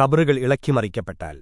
കബറുകൾ ഇളക്കിമറിക്കപ്പെട്ടാൽ